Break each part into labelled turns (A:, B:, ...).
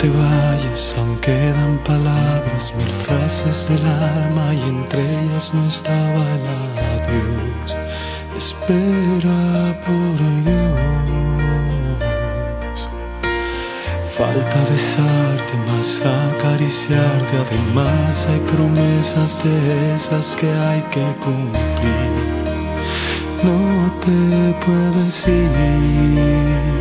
A: te vayas, aún quedan palabras, mil frases del alma y entre ellas no estaba el adiós. Espera por Dios. Falta besarte, más acariciarte, además hay promesas de esas que hay que cumplir. No te puedes ir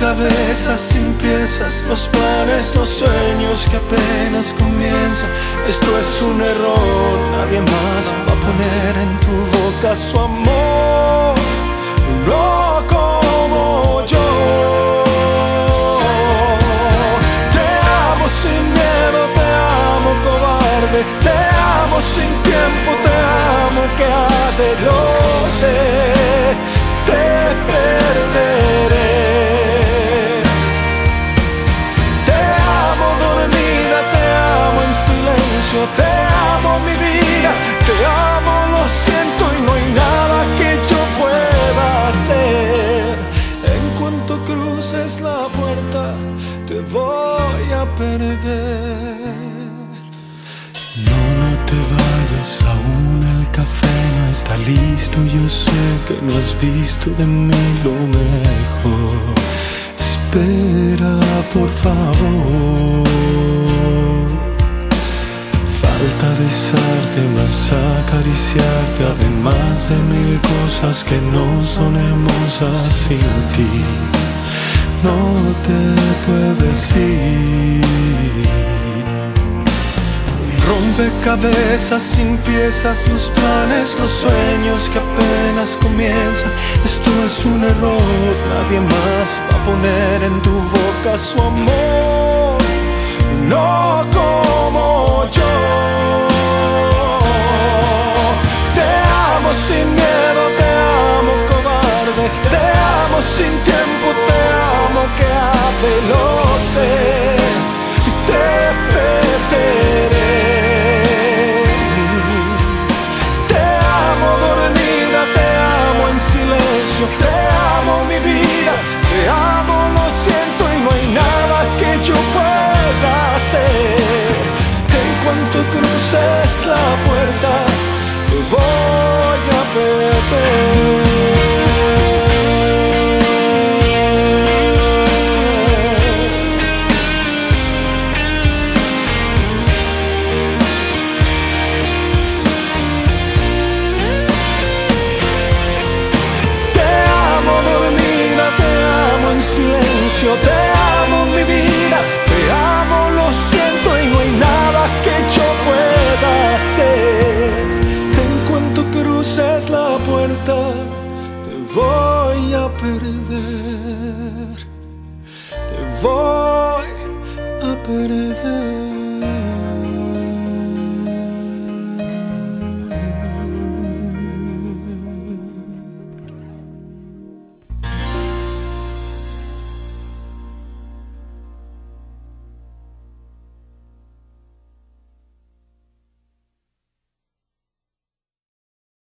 A: cabezas sin piezas, los planes, los sueños que apenas comienzan. Esto es un error, nadie más va a poner en tu boca su amor, no como yo. Te amo sin miedo, te amo cobarde, te amo sin tiempo, te amo que lo sé, te perderé. Voy a perder. No, no te vayas, aún el café no está listo, yo sé que no has visto de mí lo mejor. Espera, por favor. Falta besarte, más acariciarte, además de mil cosas que no son hermosas sin ti. No te puedes ir. Rompecabezas sin piezas, los planes, los sueños que apenas comienzan. Esto es un error, nadie más va a poner en tu boca su amor. No como yo. sin miedo, te amo cobarde, te amo sin tiempo, te amo que hace lo sé, te perderé. Te amo dormida, te amo en silencio, te amo mi vida, te amo, lo siento y no hay nada que yo pueda hacer. En cuanto cruces la puerta, te voy te la puerta, te voy a perder, te voy a perder.